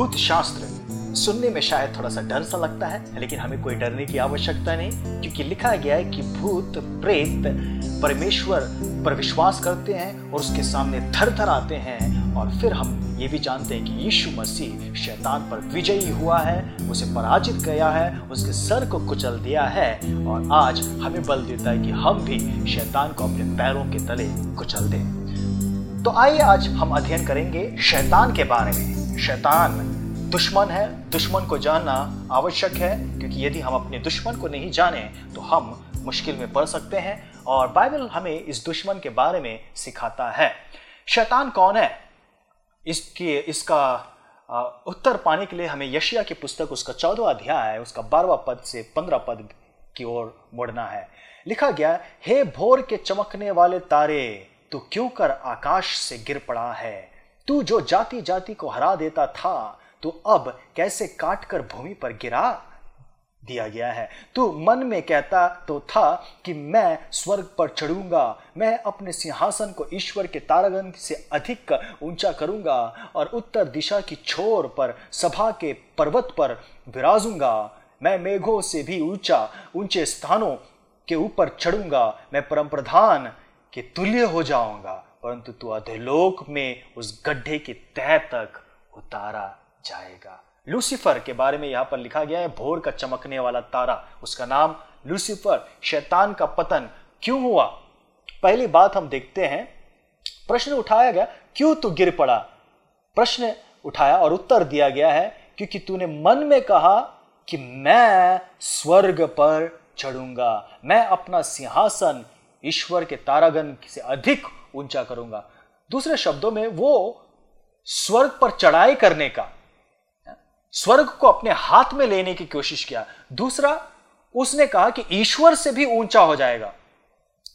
भूत शास्त्र। सुनने में शायद थोड़ा सा डर सा लगता है, लेकिन हमें कोई डरने की आवश्यकता नहीं, क्योंकि लिखा गया है कि भूत, प्रेत, परमेश्वर पर विश्वास करते हैं और उसके सामने थर थर आते हैं और फिर हम ये भी जानते हैं कि यीशु मसीह शैतान पर विजयी हुआ है, उसे पराजित किया है, उसके सर को कुचल दिया है और आज हमें बल देता है कि हम भी शैतान को अपने पैरों के तले कुचल दें। तो आइए आज हम अध्ययन करेंगे शैतान के बारे में। शैतान। दुश्मन है, दुश्मन को जानना आवश्यक है, क्योंकि यदि हम अपने दुश्मन को नहीं जाने तो हम मुश्किल में पड़ सकते हैं, और बाइबल हमें इस दुश्मन के बारे में सिखाता है। शैतान कौन है? इसके, इसका उत्तर पाने के लिए हमें यशिया की पुस्तक, उसका चौदह अध्याय है उसका बारवा पद से पंद्रह पद की ओर मुड़ना है। लिखा गया, हे भोर के चमकने वाले तारे, तू क्यों कर आकाश से गिर पड़ा है? तू जो जाति जाति को हरा देता था तो अब कैसे काट कर भूमि पर गिरा दिया गया है? तू मन में कहता तो था कि मैं स्वर्ग पर चढ़ूँगा, मैं अपने सिंहासन को ईश्वर के तारागन से अधिक ऊँचा करूँगा और उत्तर दिशा की छोर पर, सभा के पर्वत पर विराजूँगा। मैं मेघों से भी ऊँचा, ऊँचे स्थानों के ऊपर चढ़ूँगा। मैं परम प्रधान के तुल्य हो जाऊँगा। परंतु तू अधोलोक में उस गड्ढे की तह तक उतारा जाएगा। लूसीफर के बारे में यहाँ पर लिखा गया है, भोर का चमकने वाला तारा। उसका नाम लूसीफर, शैतान का पतन। क्यों हुआ? पहली बात हम देखते हैं, प्रश्न उठाया गया, क्यों तू गिर पड़ा? प्रश्न उठाया और उत्तर दिया गया है, क्योंकि तूने मन में कहा कि मैं स्वर्ग पर चढ़ूँगा। मैं अपना सिंहासन ईश्वर के तारागन से अधिक ऊँचा करूँगा। दूसरे शब्दों में वो स्वर्ग पर चढ़ाई करने का, स्वर्ग को अपने हाथ में लेने की कोशिश किया। दूसरा, उसने कहा कि ईश्वर से भी ऊँचा हो जाएगा।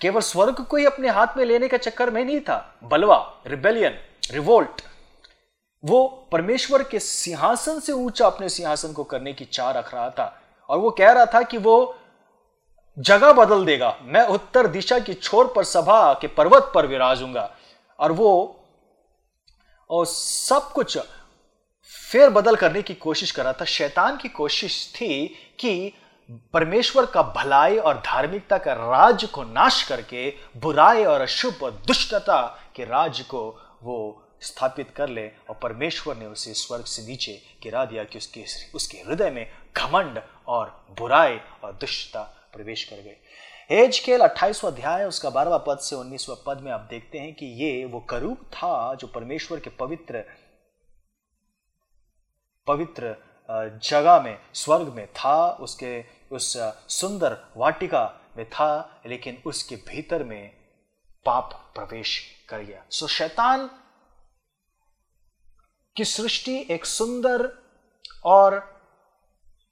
केवल स्वर्ग को ही अपने हाथ में लेने के चक्कर में नहीं था। बलवा, रिबेलियन, रिवोल्ट, वो परमेश्वर के सिंहासन से ऊँचा अपने सिंहासन को करने की चाह रख रहा था। और वो कह रहा था कि वो जगह बदल देगा। मैं उत्तर दिशा की छोर पर सभा के पर्वत पर विराजूँगा। और वो, और सब कुछ फेर बदल करने की कोशिश कर रहा था। शैतान की कोशिश थी कि परमेश्वर का भलाई और धार्मिकता का राज्य को नाश करके, बुराई और अशुभ और दुष्टता के राज को वो स्थापित कर ले और परमेश्वर ने उसे स्वर्ग से नीचे गिरा दिया कि उसके उसके हृदय में घमंड और बुराई और दुष्टता प्रवेश कर गए। एज केल अट्ठाईसवा अध्याय, उसका बारहवा पद से उन्नीसवा पद में आप देखते हैं कि ये वो करूब था जो परमेश्वर के पवित्र पवित्र जगह में, स्वर्ग में था, उसके, उस सुंदर वाटिका में था, लेकिन उसके भीतर में पाप प्रवेश कर गया। सो शैतान की सृष्टि एक सुंदर और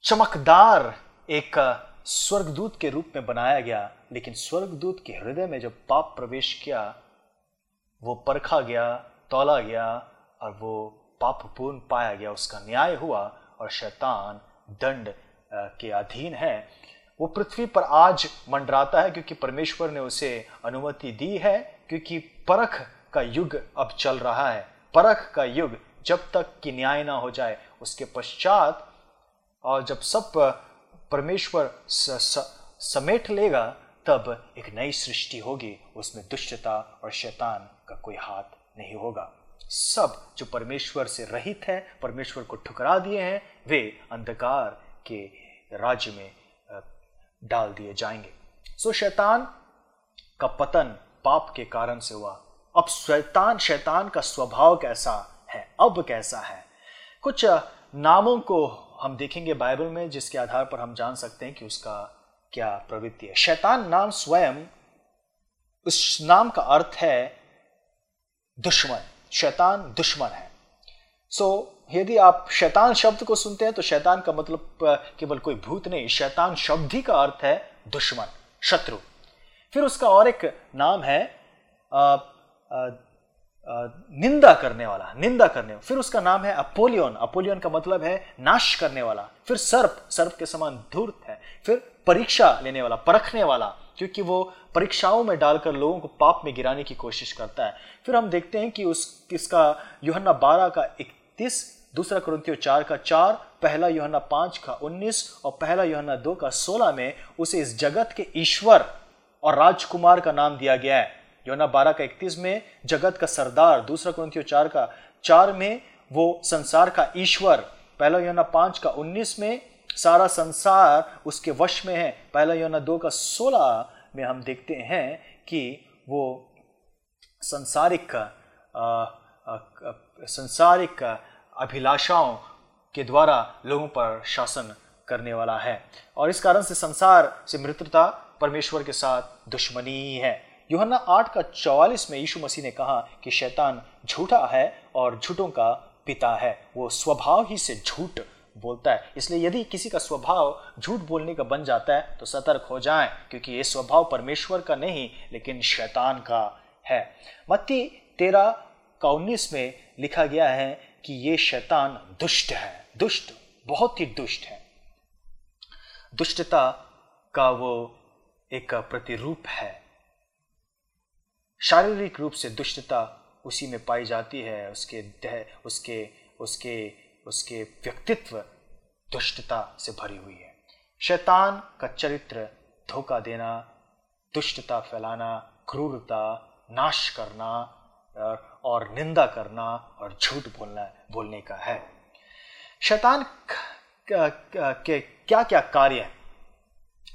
चमकदार एक स्वर्गदूत के रूप में बनाया गया, लेकिन स्वर्गदूत के हृदय में जब पाप प्रवेश किया, वो परखा गया, तोला गया, और वो पापपूर्ण पाया गया, उसका न्याय हुआ, और शैतान दंड के अधीन है। वो पृथ्वी पर आज मंडराता है, क्योंकि परमेश्वर ने उसे अनुमति दी है, क्योंकि परख का युग अब चल रहा है। परख का युग जब तक कि न्याय ना हो जाए, उसके पश्चात, और जब सब परमेश्वर स, स, समेट लेगा तब एक नई सृष्टि होगी उसमें दुष्टता और शैतान का कोई हाथ नहीं होगा। सब जो परमेश्वर से रहित है परमेश्वर को ठुकरा दिए हैं वे अंधकार के राज्य में डाल दिए जाएँगे। सो शैतान का पतन पाप के कारण से हुआ। अब शैतान शैतान का स्वभाव कैसा है? अब कैसा है? कुछ नामों को हम देखेंगे बाइबल में जिसके आधार पर हम जान सकते हैं कि उसका क्या प्रवृत्ति है। शैतान नाम स्वयं उस नाम का अर्थ है दुश्मन। शैतान दुश्मन है। सो so, यदि आप शैतान शब्द को सुनते हैं तो शैतान का मतलब केवल कोई भूत नहीं शैतान शब्द ही का अर्थ है दुश्मन शत्रु। फिर उसका और एक नाम है आ, आ, निंदा करने वाला, निंदा करने फिर उसका नाम है अपोलियन। अपोलियन का मतलब है नाश करने वाला। फिर सर्प सर्प के समान धूर्त है। फिर परीक्षा लेने वाला, परखने वाला, क्योंकि वो परीक्षाओं में डालकर लोगों को पाप में गिराने की कोशिश करता है। फिर हम देखते हैं कि उस इसका योहन्ना बारह का इकतीस, दूसरा क्रंथियो चार का चार, पहला योहना पाँच का उन्नीस और पहला योहना दो का सोलह में उसे इस जगत के ईश्वर और राजकुमार का नाम दिया गया है। योना बारह का इकतीस में, जगत का सरदार, दूसरा क्रंथियो चार का, चार में, वो संसार का ईश्वर, पहला योना पाँच का उन्नीस में, सारा संसार उसके वश में है। पहला योना दो का सोलह में हम देखते हैं कि वो संसारिक संसारिक अभिलाषाओं के द्वारा लोगों पर शासन करने वाला है। और इस कारण से संसार से मृत्यता परमेश्वर के साथ दुश्मनी ही है। योहन्ना आठ का चौवालीस में यीशु मसीह ने कहा कि शैतान झूठा है और झूठों का पिता है। वो स्वभाव ही से झूठ बोलता है। इसलिए यदि किसी का स्वभाव झूठ बोलने का बन जाता है तो सतर्क हो जाएँ, क्योंकि ये स्वभाव परमेश्वर का नहीं, लेकिन शैतान का है। मत्ती तेरह का उन्नीस में लिखा गया है कि ये शैतान दुष्ट है। दुष्ट, बहुत ही दुष्ट है। दुष्टता का वो एक प्रतिरूप है। शारीरिक रूप से दुष्टता उसी में पाई जाती है, उसके देह, उसके उसके उसके व्यक्तित्व दुष्टता से भरी हुई है। शैतान का चरित्र धोखा देना, दुष्टता फैलाना, क्रूरता नाश करना, और निंदा करना और झूठ बोलना, बोलने का है। शैतान के क्या क्या कार्य है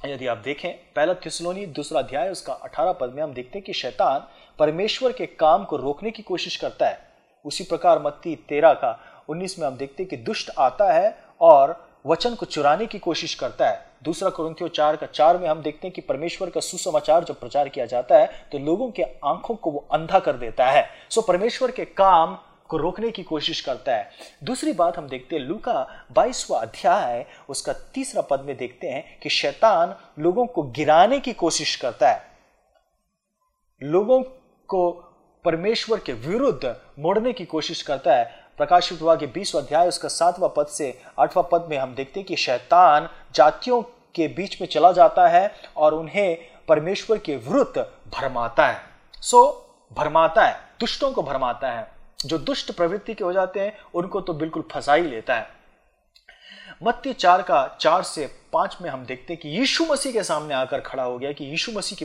यदि आप देखें, पहला थिसलोनी दूसरा अध्याय, उसका अठारह पद में हम देखते हैं कि शैतान परमेश्वर के काम को रोकने की कोशिश करता है। उसी प्रकार मत्ती तेरह का, उन्नीस में हम देखते हैं कि दुष्ट आता है और वचन को चुराने की कोशिश करता है। दूसरा कुरंथियो चार का चार में हम देखते हैं कि परमेश्वर का सुसमाचार जब प्रचार किया जाता है तो लोगों के आँखों को वो अंधा कर देता है। सो परमेश्वर के काम को रोकने की कोशिश करता है। दूसरी बात हम देखते हैं, लूका बाईसवा अध्याय, उसका तीसरा पद में देखते हैं कि शैतान लोगों को गिराने की कोशिश करता है। लोगों को परमेश्वर के विरुद्ध मोड़ने की कोशिश करता है। प्रकाशित हुआ कि बीसवा अध्याय, उसका सातवां पद से आठवां पद में हम देखते हैं कि शैतान जातियों के बीच में चला जाता है और उन्हें परमेश्वर के विरुद्ध भरमाता है। सो, भरमाता है, दुष्टों को भरमाता है। जो दुष्ट प्रवृत्ति के हो जाते हैं, उनको तो बिल्कुल फंसा ही लेता है। मत्ती चार का चार से पाँच में हम देखते हैं कि यीशु मसीह के सामने आकर खड़ा हो गया कि यीशु मसीह की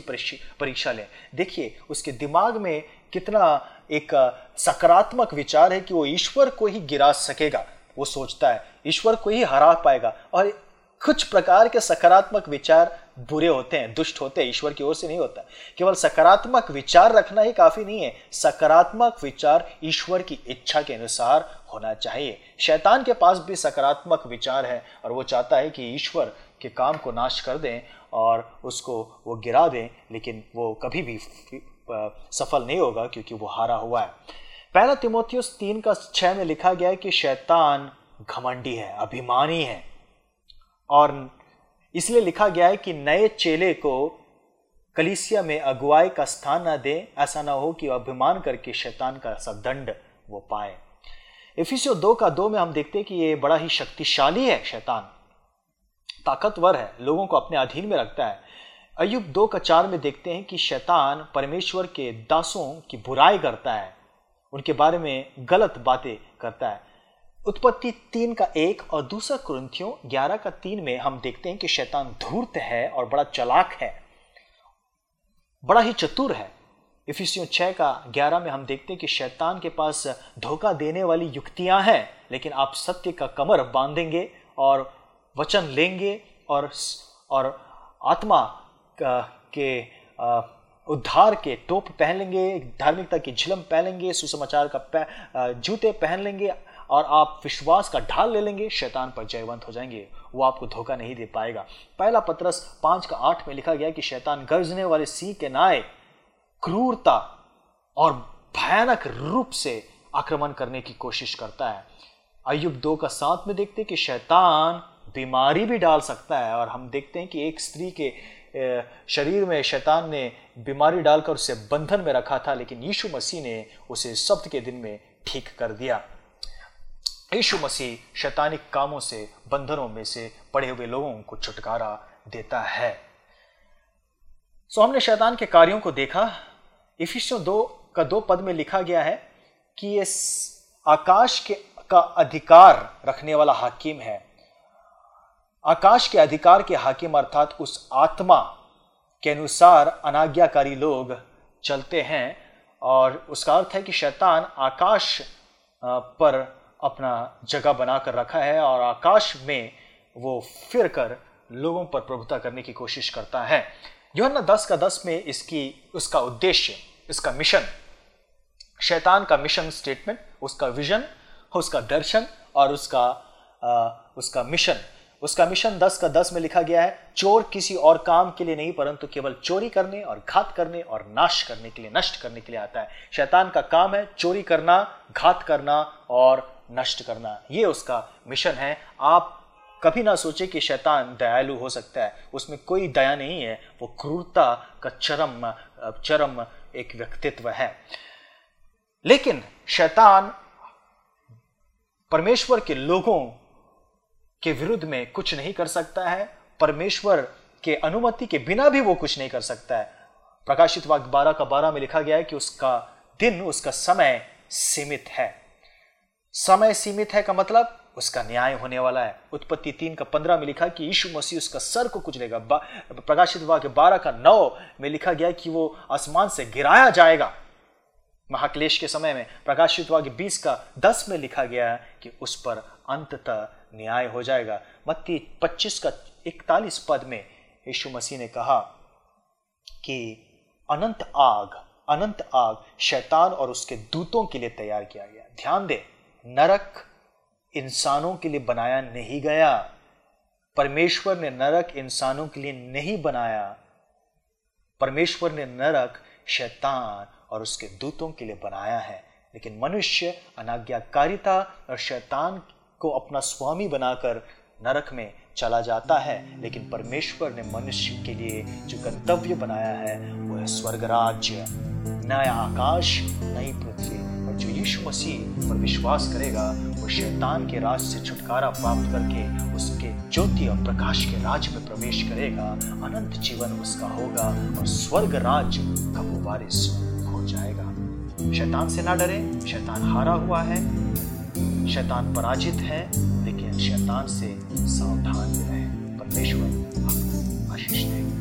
परीक्षा लें। देखिए, उसके दिमाग में कितना एक सकारात्मक विचार है कि वो ईश्वर को ही गिरा सकेगा। वो सोचता है, ईश्वर को ही हरा पाएगा। और कुछ प्रकार के सकारात्मक विचार बुरे होते हैं, दुष्ट होते हैं, ईश्वर की ओर से नहीं होता। केवल सकारात्मक विचार रखना ही काफ़ी नहीं है, सकारात्मक विचार ईश्वर की इच्छा के अनुसार होना चाहिए। शैतान के पास भी सकारात्मक विचार है और वो चाहता है कि ईश्वर के काम को नाश कर दें और उसको वो गिरा दें, लेकिन वो कभी भी सफल नहीं होगा क्योंकि वो हारा हुआ है। पहला तिमोथियस तीन का छह में लिखा गया है कि शैतान घमंडी है, अभिमानी है। और इसलिए लिखा गया है कि नए चेले को कलिसिया में अगुवाई का स्थान न दे, ऐसा ना हो कि अभिमान करके शैतान का सदंड वो पाए। इफिसियो दो का दो में हम देखते हैं कि ये बड़ा ही शक्तिशाली है शैतान। ताकतवर है, लोगों को अपने अधीन में रखता है। अयुब दो का चार में देखते हैं कि शैतान परमेश्वर के दासों की बुराई करता है, उनके बारे में गलत बातें करता है। उत्पत्ति तीन का एक और दूसरा क्रंथियों ग्यारह का तीन में हम देखते हैं कि शैतान धूर्त है और बड़ा चलाक है। बड़ा ही चतुर है। इफिसियों छह का ग्यारह में हम देखते हैं कि शैतान के पास धोखा देने वाली युक्तियाँ हैं, लेकिन आप सत्य का कमर बांधेंगे और वचन लेंगे और और आत्मा के उद्धार के टोप पहन लेंगे, धार्मिकता की झिलम पहन लेंगे, सुसमाचार का जूते पहन लेंगे और आप विश्वास का ढाल ले लेंगे, शैतान पर जयवंत हो जाएँगे। वो आपको धोखा नहीं दे पाएगा। पहला पत्रस पाँच का आठ में लिखा गया कि शैतान गर्जने वाले सिंह के नाय क्रूरता और भयानक रूप से आक्रमण करने की कोशिश करता है। अयुब दो का साथ में देखते कि शैतान बीमारी भी डाल सकता है और हम देखते हैं कि एक स्त्री के शरीर में शैतान ने बीमारी डालकर उसे बंधन में रखा था, लेकिन यीशु मसीह ने उसे सप्त के दिन में ठीक कर दिया। यीशु मसीह शैतानिक कामों से, बंधनों में से, पड़े हुए लोगों को छुटकारा देता है। सो हमने शैतान के कार्यों को देखा। इफिसियों दो का दो पद में लिखा गया है कि ये आकाश के, का अधिकार रखने वाला हाकिम है। आकाश के अधिकार के हाकिम अर्थात उस आत्मा के अनुसार अनाज्ञाकारी लोग चलते हैं और उसका अर्थ है कि शैतान आकाश पर अपना जगह बनाकर रखा है और आकाश में वो फिर कर लोगों पर प्रभुता करने की कोशिश करता है। योहन्ना दस का दस में इसकी उसका उद्देश्य इसका मिशन शैतान का मिशन स्टेटमेंट उसका विजन उसका दर्शन और उसका आ, उसका मिशन उसका मिशन दस का दस में लिखा गया है चोर किसी और काम के लिए नहीं परंतु केवल चोरी करने और घात करने और नाश करने के लिए नष्ट करने के लिए आता है। शैतान का काम है चोरी करना घात करना और नष्ट करना। ये उसका मिशन है। आप कभी ना सोचे कि शैतान दयालु हो सकता है। उसमें कोई दया नहीं है। वो क्रूरता का चरम चरम एक व्यक्तित्व है। लेकिन शैतान परमेश्वर के लोगों के विरुद्ध में कुछ नहीं कर सकता है। परमेश्वर के अनुमति के बिना भी वो कुछ नहीं कर सकता है। प्रकाशित वाक्य बारह का बारह में लिखा गया है कि उसका दिन, उसका समय सीमित है। समय सीमित है का मतलब उसका न्याय होने वाला है। उत्पत्ति तीन का पंद्रह में लिखा कि यीशु मसीह उसका सर को कुचलेगा। प्रकाशित वाक्य बारह का नौ में लिखा गया कि वो आसमान से गिराया जाएगा। महाक्लेश के समय में प्रकाशित वाक्य बीस का दस में लिखा गया है कि उस पर अंततः न्याय हो जाएगा। मत्ती 25 का इकतालीस पद में यीशु मसीह ने कहा कि अनंत आग अनंत आग शैतान और उसके दूतों के लिए तैयार किया गया ध्यान दे नरक इंसानों के लिए बनाया नहीं गया। परमेश्वर ने नरक इंसानों के लिए नहीं बनाया। परमेश्वर ने नरक शैतान और उसके दूतों के लिए बनाया है। लेकिन मनुष्य, अनाज्ञाकारिता और शैतान को अपना स्वामी बनाकर नरक में चला जाता है। लेकिन परमेश्वर ने मनुष्य के लिए जो गंतव्य बनाया है, वो है स्वर्ग राज्य नया आकाश, नई पृथ्वी। जो यीशु मसीह पर विश्वास करेगा, वो शैतान के राज से छुटकारा प्राप्त करके उसके ज्योति और प्रकाश के राज में प्रवेश करेगा। अनंत जीवन उसका होगा और स्वर्ग राज का वो वारिस हो जाएगा। शैतान से ना डरे, शैतान हारा हुआ है। शैतान पराजित है, लेकिन शैतान से सावधान रहे। परमेश्वर आपको आशीष देगा।